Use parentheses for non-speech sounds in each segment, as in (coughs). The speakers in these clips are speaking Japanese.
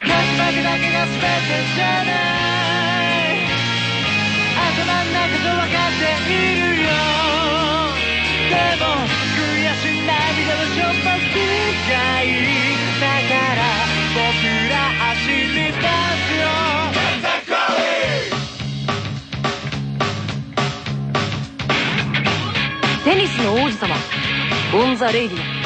勝ち負けだけが全てじゃない頭ん中じゃ分かっているよでも悔しい涙のしょっぱくがいいだから僕ら走り出すよテニスの王子様 on the Radi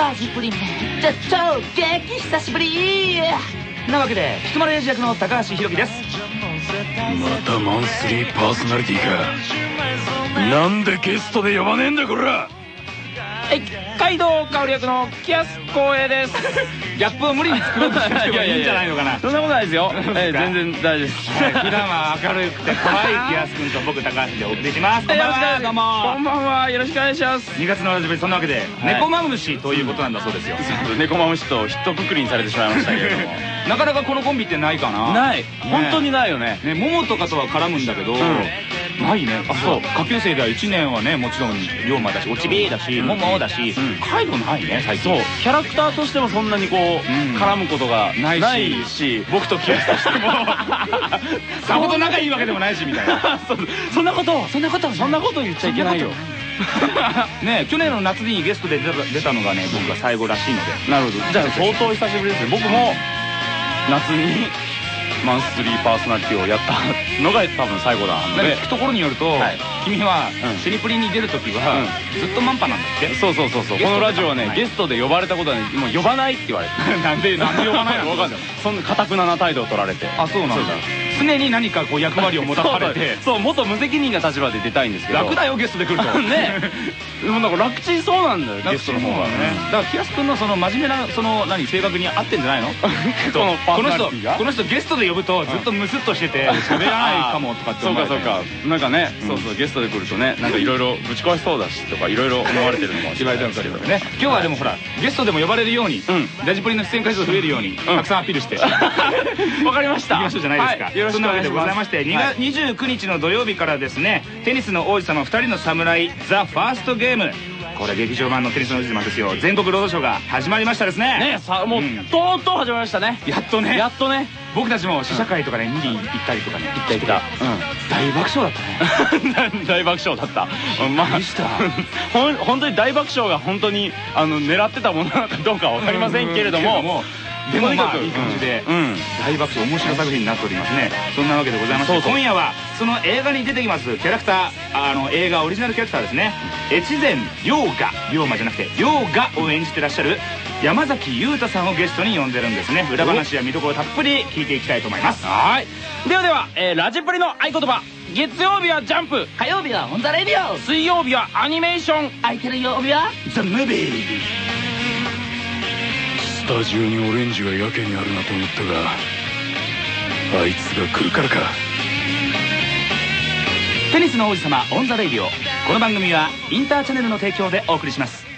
ーマジプリンめっちゃ超激久しぶり。なわけで菊丸英二役の高橋宏樹です。またマンスリーパーソナリティか。なんでゲストで呼ばねえんだこら。はい街道香り役のキヤス光栄です (laughs) ギャップを無理に作ろうとしなくてもいいんじゃないのかなそんなことないですよ。全然大丈夫です。はい普段は明るくて可愛いキヤス君と僕高橋でお送りします (laughs) こんばんはどうこもんばんは。よろしくお願いします。2月のラジオそんなわけで猫マムシということなんだそうですよ猫マムシとヒットくくりにされてしまいましたけれども。(laughs) なかなかこのコンビってないかなない。本当にないよね。ね、桃とかとは絡むんだけど、ないね。あそう。下級生では1年はねもちろん龍馬だしおちびだし桃だし、カイドないね最近。そう。キャラクターとしてもそんなにこう、ん。絡むことがないし。僕とキヤスとしても。(laughs) さほど仲いいわけでもないしみたいな。(laughs) そんなことそんなことそんなこと言っちゃいけないよ。ね去年の夏にゲストで出た出たのがね僕が最後らしいので。なるほど。じゃあ相当久しぶりですね。僕も夏にマンスリーパーソナリティをやったのが多分最後だ。なんか聞くところによると、はい。君はうん。シニプリに出る時は、ずっとマンパなんだって。そうそうそうそう。このラジオはねはい。ゲストで呼ばれたことはねもう呼ばないって言われて。(laughs) なんでなんで呼ばないの？(laughs) わかんない。そんな堅くなな態度を取られて。あそうなんだ常に何かこう役割を持たされて。(laughs) そうそう元無責任な立場で出たいんですけど。楽だよゲストで来ると。(laughs) ね。でもなんか楽ちんそうなんだよゲゲストの方がね。だからキヤス君のその真面目なその何性格に合ってんじゃないの？(laughs) この人この人ゲストで呼ぶとずっとムスッとしてて喋らないかもとかって。そうかそうか。なんかねそうそうゲストで来るとねなんかいろいろぶち壊しそうだしとかいろいろ思われてるのかもしれない言われてるんですけどね。今日はでもほらゲストでも呼ばれるようにうん。ラジプリの出演回数増えるようにたくさんアピールして。わかりました。行きましょうじゃないですか、そんなわけでございまして、2はい。月29日の土曜日からですねテニスの王子様2人の侍ザ・ファーストゲーム。これ劇場版のテニスの王子様ですよ。全国ロードショーが始まりましたですね。ねさもううん。とうとう始まりましたね。やっとね。やっとね。僕たちも試写会とかね見に行ったりとかね行った行った。大爆笑だったね。(laughs) 大爆笑だった。まあほん (laughs) 本当に大爆笑が本当にあの狙ってたものなのかどうかは分かりません。けれどもでもまあいい感じでうん。大爆笑面白い作品になっておりますね。そんなわけでございまして今夜はその映画に出てきますキャラクターあの映画オリジナルキャラクターですね。越前龍河龍馬じゃなくて龍河を演じてらっしゃる山崎裕太さんをゲストに呼んでるんですね。裏話や見どころたっぷり聞いていきたいと思います。はい。ではでは、えーラジプリの合言葉。月曜日はジャンプ。火曜日はオン・ザ・レディオ。水曜日はアニメーション。空いてる曜日は？ザ・ムービー。スタジオにオレンジがやけにあるなと思ったがあいつが来るからか。テニスの王子様 on the Radio この番組はインターチャネルの提供でお送りします。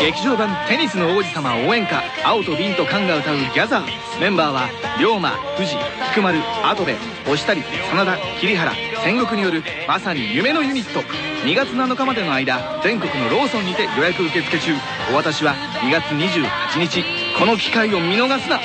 劇場版「テニスの王子様」応援歌青と瓶と缶が歌う「ギャザー」メンバーはリョーマ不二菊丸跡部忍足真田桐原。千石によるまさに夢のユニット。2月7日までの間全国のローソンにて予約受付中。お渡しは2月28日。この機会を見逃すな。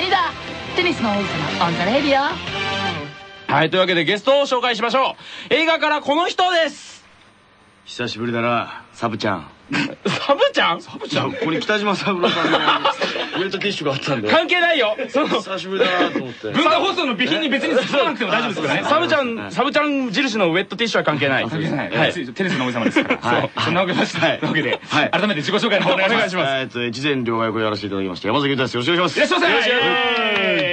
え絶対にだ。テニスの王子様 on the Radioはいというわけでゲストを紹介しましょう。映画からこの人です。久しぶりだな (laughs) サブちゃん。サブちゃん？サブじゃあここに北島三郎さんの (laughs) ウェットティッシュがあったんで関係ないよ。その久しぶりだなと思って。文化放送の備品に別に包まなくても大丈夫ですからね。(laughs) サブちゃんサブちゃん印のウェットティッシュは関係ない。関係ない、はい。テニスの王子様ですから、はい。そんなわけで、改めて自己紹介の方お願いします。えっと越前両役をやらせていただきました山崎です。よろしくお願いします。いらっしゃいま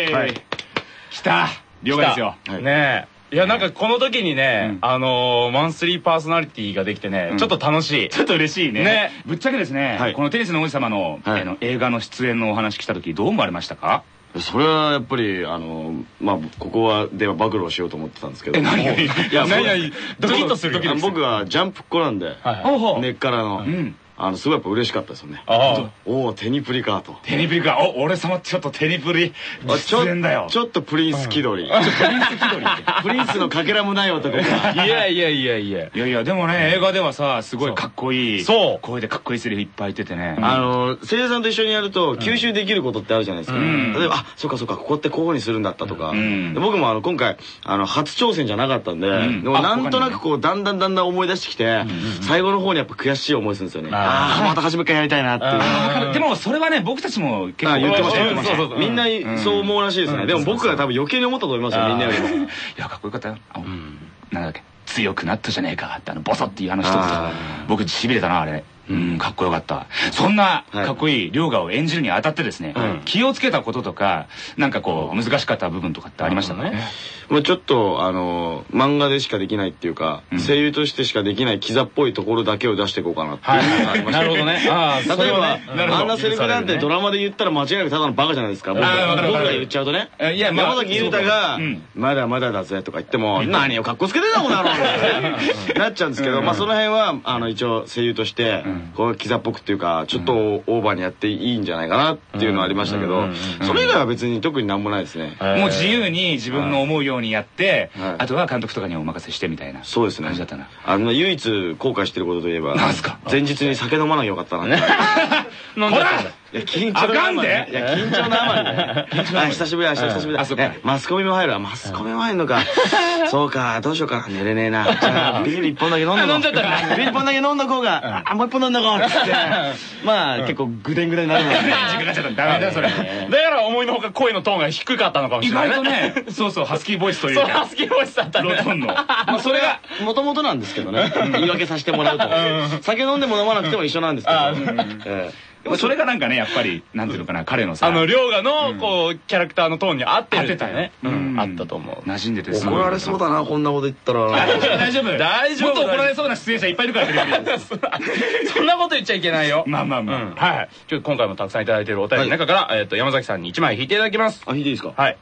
せはい。来た。了解ですよ。はい。ねえいやなんかこの時にね、あのマンスリーパーソナリティができてね、ちょっと楽しい。ちょっと嬉しいね。ね。ぶっちゃけですね、はい。このテニスの王子様の,、はい。あの映画の出演のお話来た時どう思われましたか？それはやっぱりあのまあここはでは暴露をしようと思ってたんですけど。え何いやドキッとするよ。あの僕はジャンプっ子なんで根っからの。んあのすごいやっぱ嬉しかったですよね。あおおテニプリかと。テニプリか。お俺様ちょっとテニプリあちょ出演だよ。ちょっとプリンス気取り。プリンスのかけらもない男が。あいやいやいやいや。いやいやでもね映画ではさすごいかっこいい。そう。声でかっこいいセリフいっぱい言っててね。あの声優さんと一緒にやると吸収できることってあるじゃないですか、ん。例えばあそうかそうかここってこういうふうにするんだったとか、僕もあの今回あの初挑戦じゃなかったんで、でもなんとなくこうだんだんだんだん思い出してきて、最後の方にやっぱ悔しい思いするんですよねああーまた初めからやりたいなっていう。でもそれはね僕たちも結構あ言ってました言ってました。そうそうみんなそう思うらしいですね、でも僕は多分余計に思ったと思いますよみんなよりも。(laughs) いやかっこよかったよ。あなんだっけ。強くなったじゃねえかってあのボソっていうあの一僕しびれたなあれうんかっこよかった。そんなはい。かっこいい涼河を演じるにあたってですね気をつけたこととかなんかこう難しかった部分とかってありましたか？ね。もうちょっとあの漫画でしかできないっていうか、声優としてしかできないキザっぽいところだけを出していこうかなっていうのがありました (laughs) なるほどね。例えば、あんなセリフなんてドラマで言ったら間違いなくただのバカじゃないですか。僕が言っちゃうとね。えいやまあ山崎裕太がうん「まだまだだぜ」とか言っても「何を格好つけてんだこの野郎」なっちゃうんですけどまあその辺はあの一応声優としてこうキザっぽくっていうかちょっとオーバーにやっていいんじゃないかなっていうのはありましたけどそれ以外は別に特になんもないですね。もう自由に自分の思うようにやってはい。あとは監督とかにお任せしてみたいなそうですね。感じだったな。あの唯一後悔してることといえばなんすか？前日に酒飲まなきゃよかったなって。(laughs) 飲んじゃったんだ (laughs) いや緊張いや緊張のあまりねあ久しぶりだ久しぶりだ。あそっか。ねマスコミも入るわ。マスコミも入るのか。(laughs) そうかどうしようかな。寝れねえな。じゃあビール一本だけ飲んどこう。飲んじゃったねビール一本だけ飲んどこうがあもう一本飲んどこう。ってまあ結構ぐでんぐでんになるので。時間かかっちゃったダメだ。よそれだから思いのほか声のトーンが低かったのかもし意れない。外とね。そうそうハスキーボイスというそうかハスキーボイスだったね。ロトンの。まあそれがもともとなんですけどね。言い訳させてもらうと。酒飲んでも飲まなくても一緒なんですけど。ええでもそれがなんかねやっぱりなんていうのかな彼のさあの涼河のこうキャラクターのトーンに合ってるっていう合ってたよね。あったと思う。馴染んでてすごい。怒られそうだなこんなこと言ったら。大丈夫。大丈夫。もっと怒られそうな出演者いっぱいいるからテレビにそんなこと言っちゃいけないよ。(laughs) まあまあまあ。うん。はい。ちょっと今回もたくさんいただいているお便りの中からえっと山崎さんに1枚引いていただきます。あ引いていいですか？はい。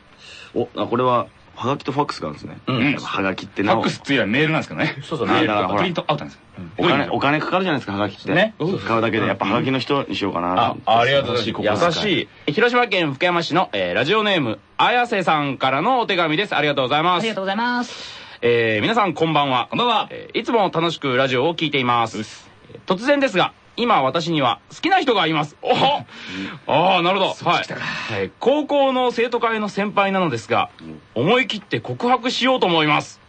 おあこれははがきとファックスがあるんですね。ん。やっぱはがきってフなおァックスっていうよりはメールなんですけどね。そうそうあだからほら。プリントアウトなんですよ。お金お金。かかるじゃないですかはがきって。ね。使うだけで。やっぱはがきの人にしようかなあ、ありがとうございます。優しい。広島県福山市の、えーラジオネーム、綾瀬さんからのお手紙です。ありがとうございます。ありが。とうございます。えー皆さんこんばんは。こんばんは。えーいつも楽しくラジオを聞いています。えー突然ですが、今私には好きな人がいます。おああ、なるほど。はい。はい高校の生徒会の先輩なのですが、思い切って告白しようと思います。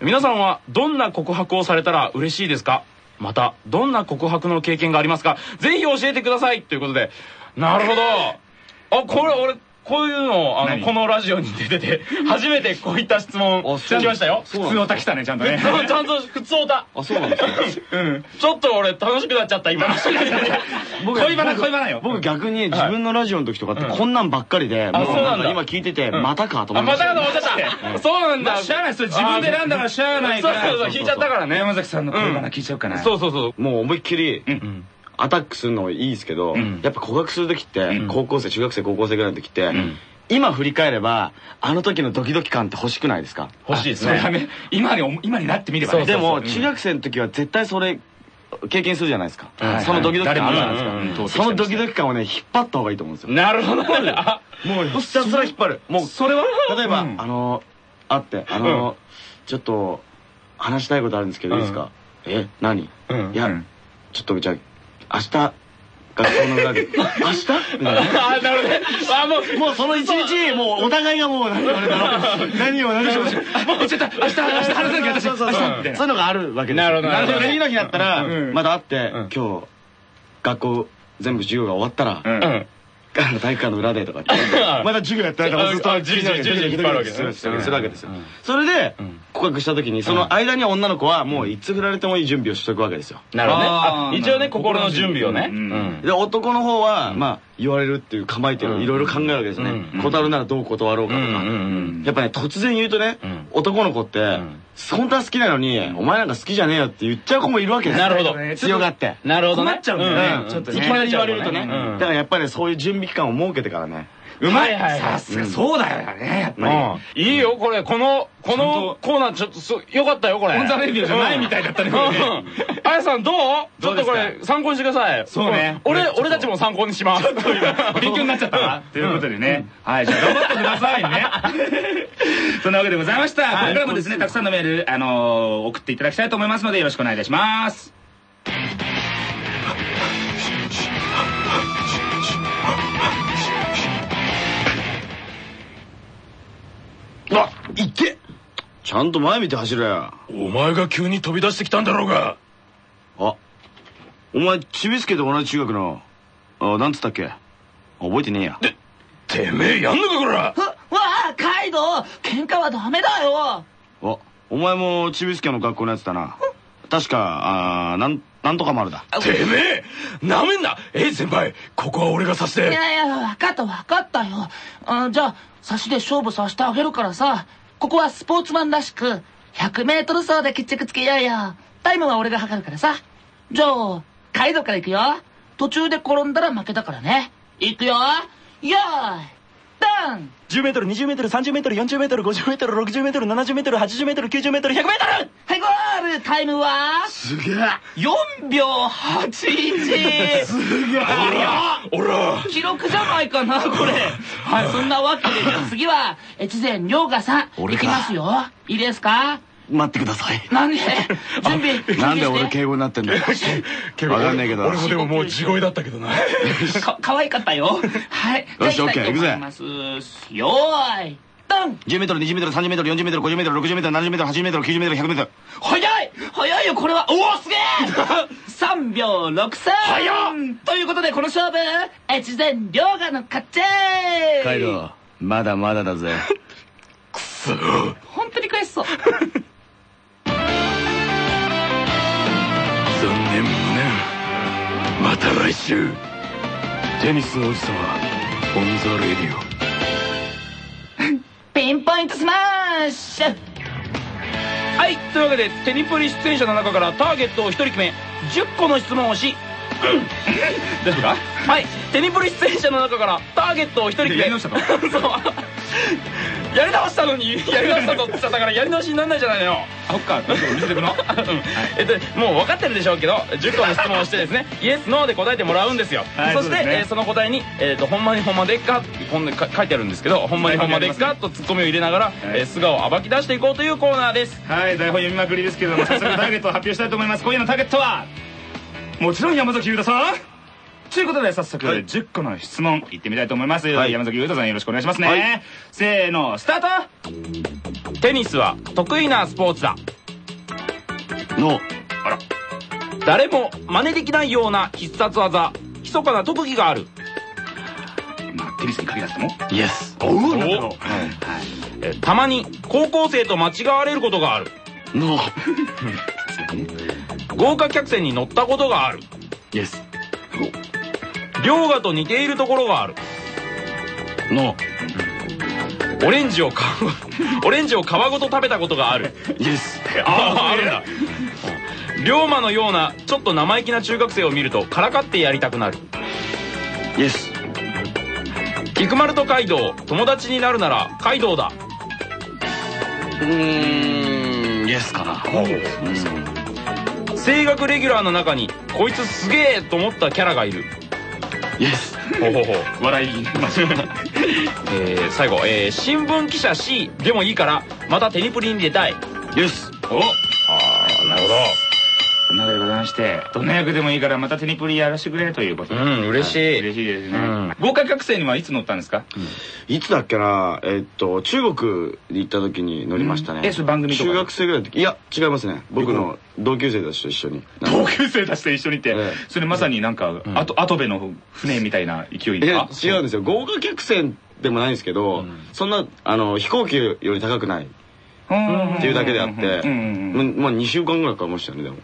皆さんはどんな告白をされたら嬉しいですか？また、どんな告白の経験がありますか？ぜひ教えてくださいということで、なるほど。あ、これ俺、こういうのを、あの、何？このラジオに出てて、初めてこういった質問あそう。してきましたよ。普通のた来たねちゃんとね。ちゃんと普通だ。あそうなんですか？うん。ちょっと俺楽しくなっちゃった、今。(laughs) 僕恋バナ恋バナよ。僕逆に自分のラジオの時とかってこんなんばっかりでそうなんだ。今聞いててまたかと思あ、いました。またかと思っちゃった。そうなんだ。まあしゃあないそれ自分で選んだからしゃあないから。そうそうそう、引いちゃったからね。山崎さんの恋バナ聞いちゃうかな。そうそうそう。もう思いっきり。うんアタックするのもいいですけどん。やっぱ告白する時ってん。高校生中学生高校生ぐらいの時って今振り返ればあの時のドキドキ感って欲しくないですか？欲しいですね。今に今になってみればね。でも中学生の時は絶対それ経験するじゃないですか。はいそのドキドキ感あるじゃないですか。そのドキドキ感をね引っ張った方がいいと思うんですよ。なるほど。もうひたすら引っ張る。もうそれは？例えば、うん。あの会ってあの、ちょっと話したいことあるんですけどいいですか、え何、うん。いや、うん。ちょっとじゃあ明日学校の裏で。(laughs) 明日？みたいなあ、なるほどね。あ、もう、もうその一日もうお互いがもう何を何を何をしよう。もうちょっと明日明日話さなきゃ私明日みたいな。そういうのがあるわけですよ。なるほどなるほどで次の日だったら、うん。まだ会って、ん。今日学校全部授業が終わったら。あの体育館の裏でとかって。(laughs) まだ授業やってないからずっとあ授業授業いっぱいあるわけでするわけですよ。それで告白した時にその間に女の子はもういつ振られてもいい準備をしとくわけですよ。なるほどね。一応ね心の準備をね。で男の方はまあ言われるっていう構えていろいろ考えるわけですね。うん。断るならどう断ろうかとか。やっぱね突然言うとねん。男の子ってん本当は好きなのにお前なんか好きじゃねえよって言っちゃう子もいるわけです。よなるほど。強がって。なるほどね困っちゃうんだよね。うん。ちょっとね。いきなり言われるとね。うん。だからやっぱりそういう準備期間を設けてからねうまい。はいはいはい。さすがそうだよねやっぱり。うん。いいよこれ。このこのコーナーちょっとすよかったよこれ。 on the radio じゃないみたいだったね。あやさんどう？ちょっとこれ参考にしてください。そうね。俺俺たちも参考にします。勉強になっちゃったな。ということでね。はいじゃあ頑張ってくださいね。(laughs) そんなわけでございました。これからもですねたくさんのメールあのー送っていただきたいと思いますのでよろしくお願いいたしますあいっけ。ちゃんと前見て走れ。よお前が急に飛び出してきたんだろうが。あお前ちびすけと同じ中学のあなんつったっけ。覚えてねえや。てめえやんのかこら。わあカイドウ。喧嘩はダメだよ。あお前もちびすけの学校のやつだな。確かあーなんなんとか丸だ。てめえなめんな。えい先輩ここは俺がさしいてやいや分かった分かったよ。あじゃあ差しで勝負させてあげるからさ。ここはスポーツマンらしく 100m 走で決着つけようよ。タイムは俺が測るからさ。じゃあカイドウから行くよ。途中で転んだら負けだからね。行くよ。よーいドン！10m20m30m40m50m60m70m80m90m100m はいゴール！タイムは？すげえ！4秒81すげえ！おら！記録じゃないかなこれ。はいそんなわけでじゃあ次は越前涼河さん。いきますよ。いいですか？待ってください。なんで準備。なんで俺敬語になってんだよ。(laughs) わかんないけど。俺もでももう地声だったけどな。(laughs) か可愛かったよ。はい。よしじゃあ OK 行きたいと思います。よーいドン。10m20m30m40m50m60m70m80m90m100m 早い早いよこれはおおすげえ3秒63早ということでこの勝負越前リョーガの勝ちカイドウまだまだだぜ本当に悔しそうまた来週。テニスの王子様 on the radio。ピンポイントスマッシュ。はいというわけでテニプリ出演者の中からターゲットを1人決め10個の質問をし大丈夫か？はい。テニプリ出演者の中からターゲットを1人決めやり直したの？(laughs) そう。(laughs) やり直したのに (laughs) やり直したとって言っちゃったからやり直しにならないじゃないのよ。あそっか。見せてくの？うん。えっと、もう分かってるでしょうけど10個の質問をしてですねイエスノーで答えてもらうんですよ、はいそしてそうですね。えーその答えに、えーと「ほんまにほんまでっか?」ってこんなか書いてあるんですけど「ほんまにほんまでっか?」とツッコミを入れながら、はい。えー素顔を暴き出していこうというコーナーです。はい台本読みまくりですけれども早速ターゲットを発表したいと思います。今夜のターゲットはもちろん山崎裕太さん。ということで早速10個の質問いってみたいと思います、はい。山崎裕太さんよろしくお願いしますね、はい。せーのスタート。テニスは得意なスポーツだ。の誰も真似できないような必殺技。密かな特技がある。まあテニスに限らずともイエスお。うなたまに高校生と間違われることがある。の豪華客船に乗ったことがある。イエス涼河と似ているところがある。のオレンジを皮 (laughs) オレンジを皮ごと食べたことがある。イエスあああるんだ。龍馬のようなちょっと生意気な中学生を見るとからかってやりたくなる。イエス菊丸とカイドウ友達になるならカイドウだ。うーんイエスかな声楽レギュラーの中にこいつすげえと思ったキャラがいる。イエスほうほうほ。う笑いましょうえー最後、えー新聞記者 C でもいいからまたテニプリに出たい。イエスお。ああなるほど談してどんな役でもいいからまたテニプリやらせてくれということ。でうん嬉しい。嬉しいですね。うん。豪華客船にはいつ乗ったんですか？いつだっけな？えっと中国に行った時に乗りましたね、うん。えそれ番組とか中学生ぐらいの時？いや違いますね。僕の同級生たちと一緒に。同級生たちと一緒にってええ。それまさになんかあと跡部の船みたいな勢いいやあ違うんですよ。豪華客船でもないんですけど、そんなあの飛行機より高くないっていうだけであって、うんもうまあ2週間ぐらいかかりましたねでも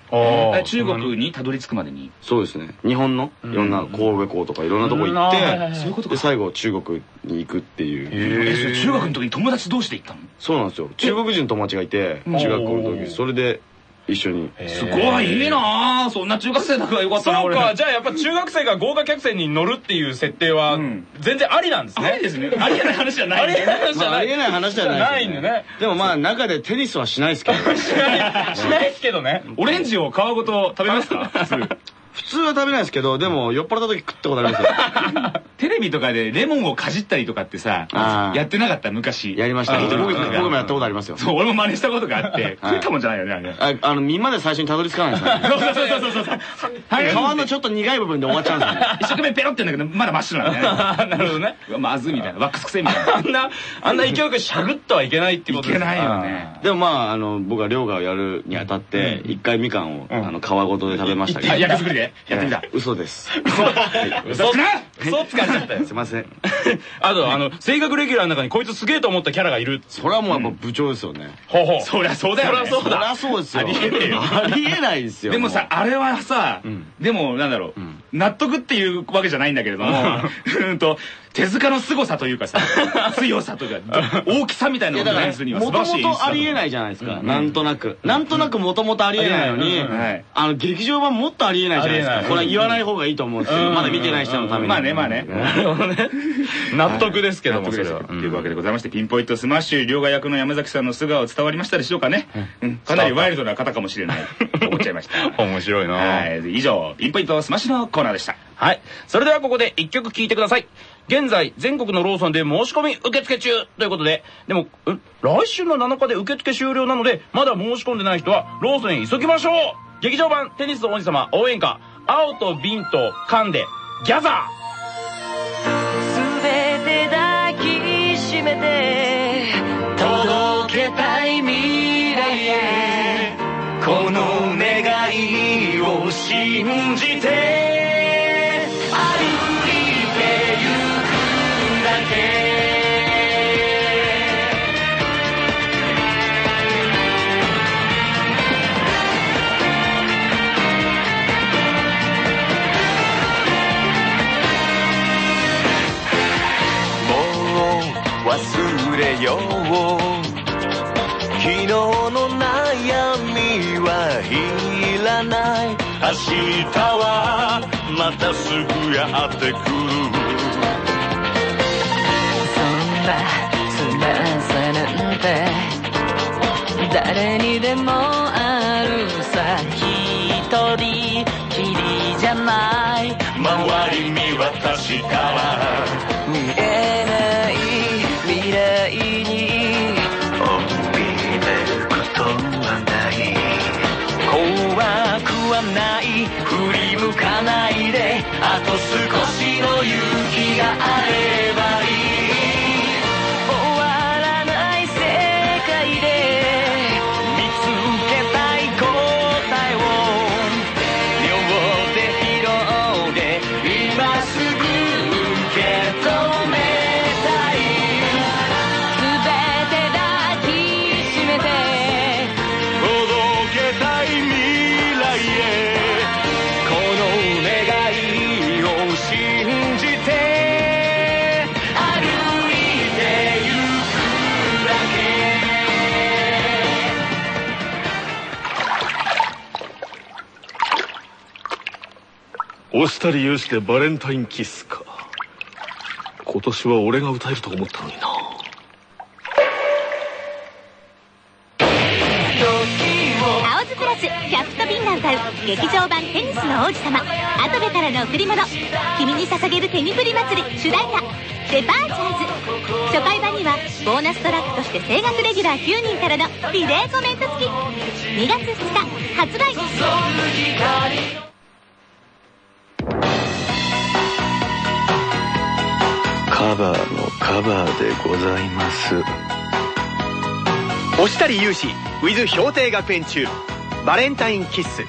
中国にたどり着くまでにそうですね日本のいろんな神戸港とかいろんなとこ行って、そういうことで最後中国に行くっていうえそれ中学の時に友達同士で行ったのそうなんですよ中国人の友達がいて中学校の時それで一緒に。すごいいいな。あそんな中学生だからよかったな俺そうかじゃあやっぱ中学生が豪華客船に乗るっていう設定はうん。全然ありなんですね？ありですね。ありえない話じゃない。ありえない話じゃまあ、ない。ありえない話じゃない。ないんでねでもまあ中でテニスはしないですけど。(laughs) しないしないですけどね。オレンジを皮ごと食べますか？(laughs) 普通は食べないですけどでも酔っ払った時食ったことありますよ。(laughs) テレビとかでレモンをかじったりとかってさやってなかった？昔。やりました。僕もやったことありますよそう俺も真似したことがあって食ったもんじゃないよねあれ。の身まで最初にたどり着かないんですよね。そうそうそうそうそう皮のちょっと苦い部分で終わっちゃうんですよね。(laughs) 一生懸命ペロってやんだけどまだ真っ白なんだね。なるほどね。まずいみたいな。ワックスくせえみたいな。あんなあんな勢いよくしゃぐってはいけないってこといけないよね。でもまああの僕は涼河をやるにあたって一回みかんをあの皮ごとで食べましたけど。あ役作りでやってみた嘘です。嘘。つな嘘つかれちゃったよ。すいません。あとあの声楽レギュラーの中にこいつすげえと思ったキャラがいる。それはもうやっぱ部長ですよね。ほうほう。そりゃそうだよね。そりゃそうだ。そりゃそうですよ。ありえねえよ。ありえないですよでもさあれはさでもなんだろう。納得っていうわけじゃないんだけれども。うん (laughs) と手塚の凄さというかさ (laughs) 強さというか大きさみたいなのをいやだからデザインするには素もと晴らしいもとありえないじゃないですか。なんとなく。なんとなくもともとありえないのにあの劇場版もっとありえないじゃないですか。これは言わない方がいいと思うんですよまだ見てない人のために。まあねまあね。納得ですけども納得です。それはというわけでございましてピンポイントスマッシュ両替役の山崎さんの素顔伝わりましたでしょうかね。うん。かなりワイルドな方かもしれない。と思っちゃいました。(laughs) 面白いな。はい。以上ピンポイントスマッシュのコーナーでしたはい。それではここで一曲聴いてください。現在、全国のローソンで申し込み受付中ということで、でも、来週の7日で受付終了なので、まだ申し込んでない人は、ローソンへ急ぎましょう劇場版テニスの王子様応援歌、青と瓶と缶で、ギャザー全て抱きしめて届けたい未来へこの願いを信じてよう昨日の悩みはいらない明日はまたすぐやってくる。そんなつらさなんて誰にでもあるさ一人きりじゃない。周り見渡したらあと少しの勇気があればしたり許してバレンタインキスか。今年は俺が歌えると思ったのにな。アオズプラスキャプトビンが歌う劇場版テニスの王子様。後部からの贈り物。君に捧げるテニプリ祭り主題歌。デパーチャーズ初回版にはボーナストラックとして声楽レギュラー9人からのリレーコメント付き。2月2日発売。バーのカバーでございます。押谷勇志 with 氷定学園中バレンタインキッス。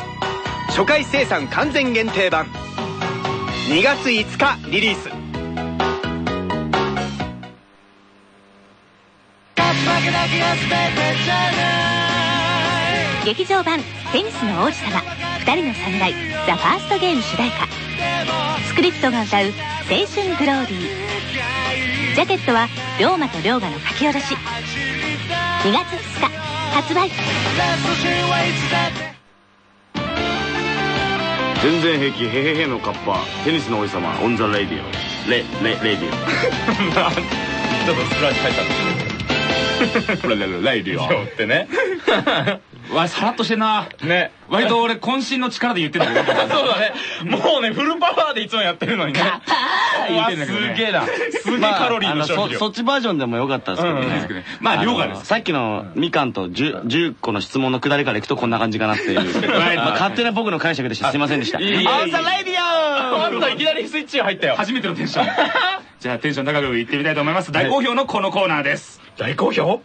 初回生産完全限定版。2月5日リリース。劇場版「テニスの王子様2人の侍 The First Game 主題歌。スクリプトが歌う「青春グローリー」ジャケットはリョーマとリョーガの書き下ろし。2月2日発売。全然平気へへへのカッパテニスの王子様 on the radio。レレレイディ (laughs) ちょっとスラッシュ入ったんです (laughs) これレレイディオ。(laughs) よってねわさらっとしてんな。ね。割と俺渾身の力で言ってんだけど。(laughs) そうだね。もうねフルパワーでいつもやってるのにね。言ってんだけどね。すげえな。すげえカロリーの消費量。そそっちバージョンでもよかったですけどね。まあ量がです。のさっきのみかんと 10, 10個の質問のくだりからいくとこんな感じかなっていう。(laughs) まあ勝手な僕の解釈でした。すいませんでした。 on the radio ほんといきなりスイッチが入ったよ。初めてのテンション。(laughs) じゃあテンション高くいってみたいと思います。大好評のこのコーナーです。大好評？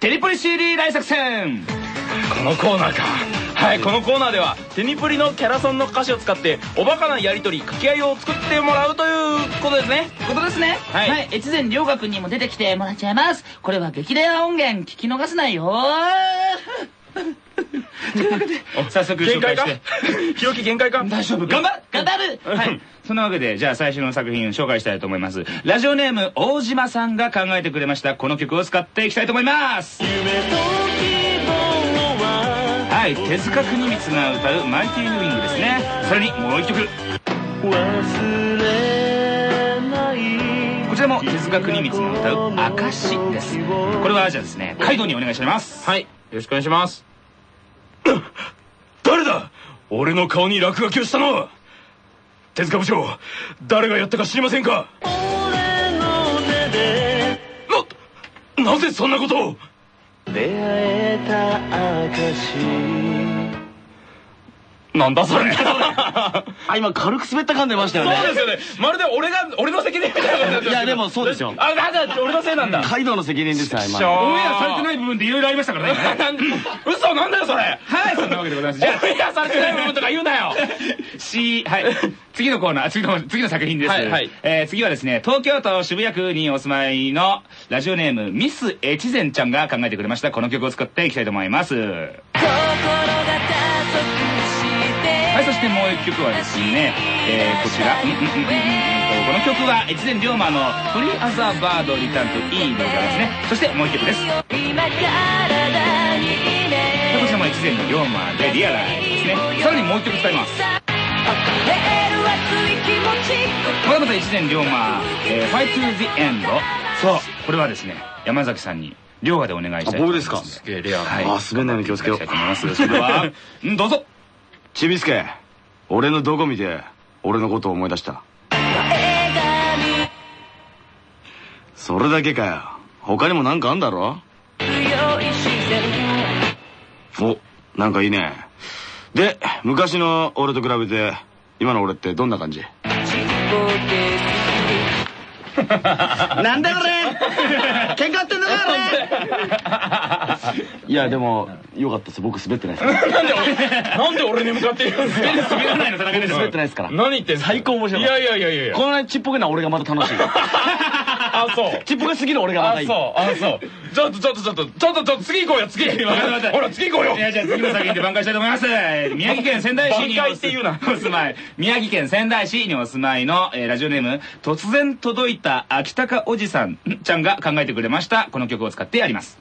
テリポリ CD 大作戦このコーナーかはいこのコーナーではテニプリのキャラソンの歌詞を使っておバカなやり取り掛け合いを作ってもらうということですねことですね。ははいい。越前良河君にも出てきてもらっちゃいます。これは激レア音源聞き逃せないよ。早速限界か紹介して限界か？大丈夫頑張頑張るはい。そんなわけで、じゃあ最初の作品を紹介したいと思います。ラジオネーム、大島さんが考えてくれました、この曲を使っていきたいと思います。はい、手塚国光が歌うマイティーウィングですね。それにもう一曲。こちらも手塚国光が歌う証です。これはじゃあですね、カイドウにお願いします。はいよろしくお願いします (coughs) 誰だ？俺の顔に落書きをしたの？は手塚部長誰がやったか知りませんか？ななぜそんなことを？なんだそれ。(laughs) あ今軽く滑った感出ましたよね。そうですよね。まるで俺が俺の責任みたいな感じいやでもそうですよあなんだ俺のせいなんだ。カイドウの責任ですよしょ今オンエアされてない部分でいろいろありましたからね。(laughs) 嘘なんだよそれ。はい、そんなわけでございます。じゃあオンエアされてない部分とか言うなよ。C、はい。次のコーナー、次の、次の作品です。はいはい。えー次はですね、東京都渋谷区にお住まいのラジオネーム、ミス越前ちゃんが考えてくれました、この曲を使っていきたいと思います。はい、そしてもう一曲はですね、えーこちら、うんうんうんうんうんと、この曲は越前龍馬のフリーアザーバードリターンと E でございますね。そしてもう一曲です。はいこちらも越前の龍馬でリアライですね。さらにもう一曲使います。これはまた越前龍馬、えー、Fight to the End。そう、これはですね、山崎さんに、龍馬でお願いしたいと思います。あ僕ですすげえレアなはい。あ滑んないように気をつけようと思います。それでは、(laughs) うんどうぞ。ちびすけ俺のどこ見て俺のことを思い出した。それだけかよ。他にもなんかあんだろ？おなんかいいね。で昔の俺と比べて今の俺ってどんな感じ？(laughs) なんだこれ喧嘩売ってんのかこれ。(laughs) いやでもよかったです。僕滑ってないです。からなんで俺 (laughs) なんで俺に向かって言うんですか？(laughs) 滑らないの戦いです滑ってないですから。何言ってん最高面白かった。いやいやいやいや。このちっぽけな俺がまた楽しいあそう。ちっぽけすぎる俺がまたいい。あそう。あそう。ちょっとちょっとちょっとちょっとちょっと次行こうよ次。待って待ってほら次行こうよ。いや、じゃあ次の作品で挽回したいと思います。(laughs) 宮城県仙台市にお住まい、宮城県仙台市にお住まいの、えーラジオネーム、突然届いた秋高おじさんちゃんが考えてくれました。この曲を使ってやります。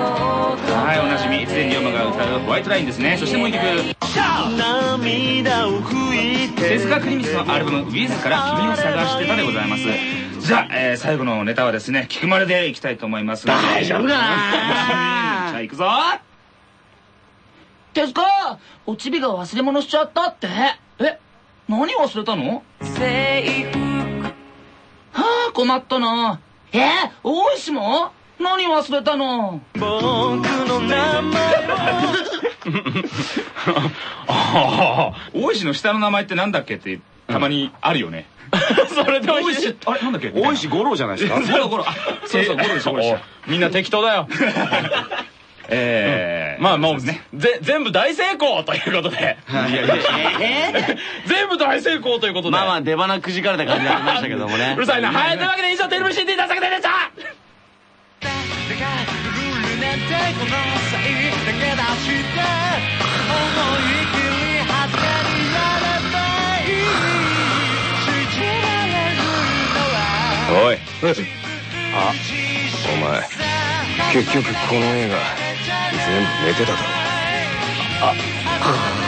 はい、おなじみ、越前龍馬が歌うホワイトラインですね。そしてもう一曲。手塚国光のアルバム「Wiz」から「君を探してた」でございますじゃあ、えー最後のネタはですね聞くまででいきたいと思います大丈夫かな？(laughs) じゃあ行くぞ手塚おちびが忘れ物しちゃったって？え、何忘れたの？はあ、困ったな。えー、大石も？何忘れたの？僕の名前ああ (laughs) 大石の下の名前ってなんだっけってたまにあるよね、(laughs) それで大石あれなんだっけ？大石五郎じゃないですか？ゴロゴロあそうそうゴロでしたゴロでしたみんな適当だよ。(laughs) ええまあもうね。ぜ全部大成功ということで。いやいや。全部大成功ということで。まあまあ出花くじかれた感じになりましたけどもね。うるさいな。はい、というわけで以上、テレビ CD 大作でしたルールなんてこの際だけだして思い切り始めになればいい信じられるのはおい。あお前。結局この映画全部寝てただろ。テ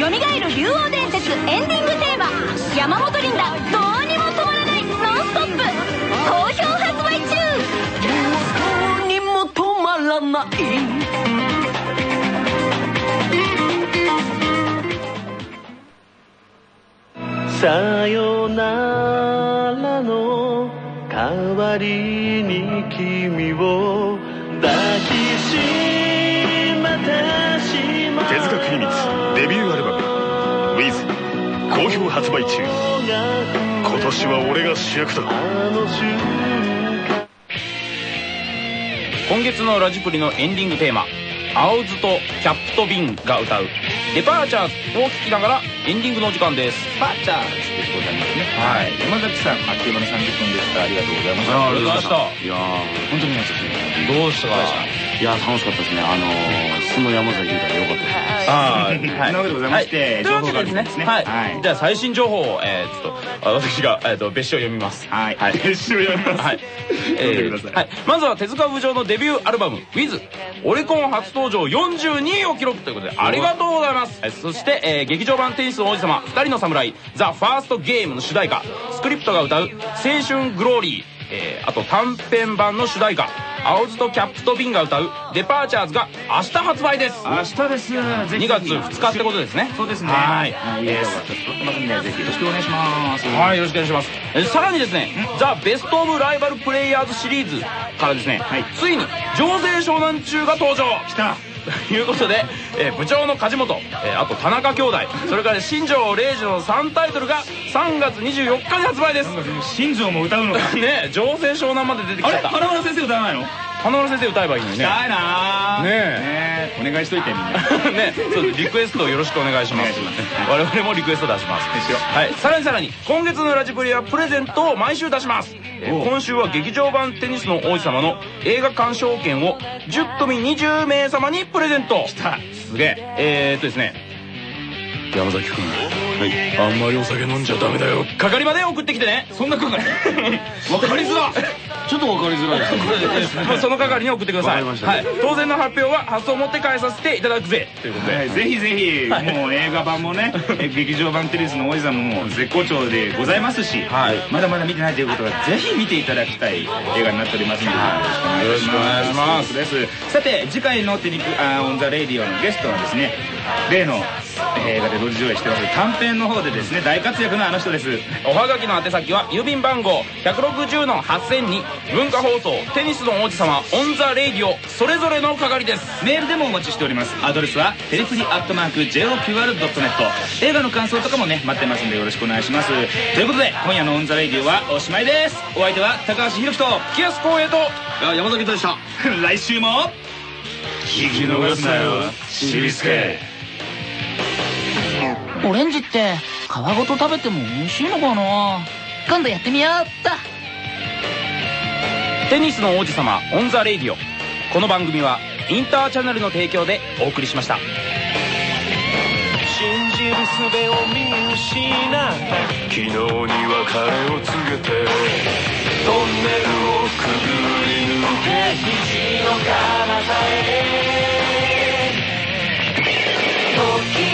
よみがえる竜王伝説」エンディングテーマ山本リンダどうにも止まらないノンストップ好評発売中どうにも止まらない。さよならの代わりに君を抱きしめてしまう。手塚国光好評発売中。今年は俺が主役だ。今月のラジプリのエンディングテーマ青ズとキャップとビンが歌う。デパーチャーを聴きながらエンディングのお時間です。バッチャーズでございますね。はい。山崎さんあっという間の30分でした。ありがとうございましたありがとうございました。いやー。本当に皆さんどうした？かいや楽しかったですね。あのー素の山崎裕太でよかったですあーそんなわけでございましてはい。というわけでですね。情報があるんですねはい、はい。じゃあ最新情報を、えー、ちょっとあ私が、えー、と別紙を読みます。はい。はい。別紙を読みます。はい、読んでください。はい、まずは手塚部長のデビューアルバム「With」オリコン初登場42位を記録ということでありがとうございます。はいそして、えー劇場版テニスの王子様二人の侍ザ・ファーストゲームの主題歌スクリプトが歌う青春グローリー。えーあと短編版の主題歌青ズとキャップとビンが歌うデパーチャーズが明日発売です。明日です。ぜひ2月2日ってことですね。そうですね。はい。よろしくお願いします。はい、よろしくお願いします。えさらにですね、ザ・ベスト・オブ・ライバル・プレイヤーズシリーズからですね、はい。ついに、上勢湘南中が登場。来たということで、えー部長の梶本、えーあと田中兄弟、それから新庄礼二の3タイトルが3月24日に発売です。新庄も歌うのかね上勢湘南まで出てきちゃった。花村先生歌わないの？花村先生歌えばいいのにね。したいなねえ。お願いしといてみんな。(laughs) ね、そうリクエストをよろしくお願いします。我々もリクエスト出します。はい、さらにさらに今月のラジプリはプレゼントを毎週出します、今週は劇場版テニスの王子様の映画鑑賞券を10組20名様にプレゼント。た。すげえ。えー、っとですね。山崎君。はい。あんまりお酒飲んじゃダメだよ。係まで送ってきてね。そんなかかるわかりづらちょっとわかりづらいですね。(laughs) その係に送ってください、わかりました。はい、当然の発表は発送を持って返させていただくぜ。ということで、はいぜひぜひもう映画版もねえ (laughs) 劇場版テニスの王子様も絶好調でございますしはい。まだまだ見てないということはぜひ見ていただきたい映画になっておりますのでよろしくお願いします。さて次回の「テニプリ on the radio」のゲストはですね例の映画で同時上映してます。短編の方でですね大活躍のあの人です。おはがきの宛先は郵便番号160の8000に文化放送テニスの王子様 on the radio それぞれの係です。メールでもお待ちしております。アドレスはテニプリアットマーク JOQR.net 映画の感想とかもね待ってますんでよろしくお願いします。ということで今夜の「 on the radio」はおしまいです。お相手は高橋広樹と木安光栄とあ山崎でした。(laughs) 来週も。聞き逃すなよしびすけオレンジって皮ごと食べても美味しいのかな？今度やってみようっと。テニスの王子様 on the radio。この番組はインターチャネルの提供でお送りしました。信じる術を見失った。昨日に別れを告げてトンネルをくぐり抜け肘の彼方へ。時